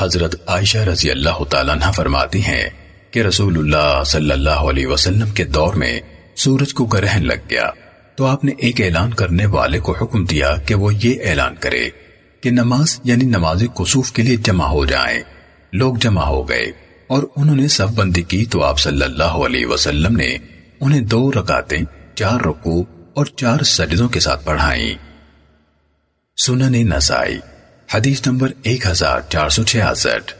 حضرت عائشہ رضی اللہ تعالیٰ عنہ فرماتی ہیں کہ رسول اللہ صلی اللہ علیہ وسلم کے دور میں سورج کو گرہن لگ گیا۔ تو آپ نے ایک اعلان کرنے والے کو حکم دیا کہ وہ یہ اعلان کرے کہ نماز یعنی نماز کسوف کے لیے جمع ہو جائیں۔ لوگ جمع ہو گئے اور انہوں نے صف بندی کی تو آپ صلی اللہ علیہ وسلم نے انہیں دو رکاتیں چار رکوع اور چار سجدوں کے ساتھ پڑھائیں۔ سنن نسائی حدیث نمبر 1466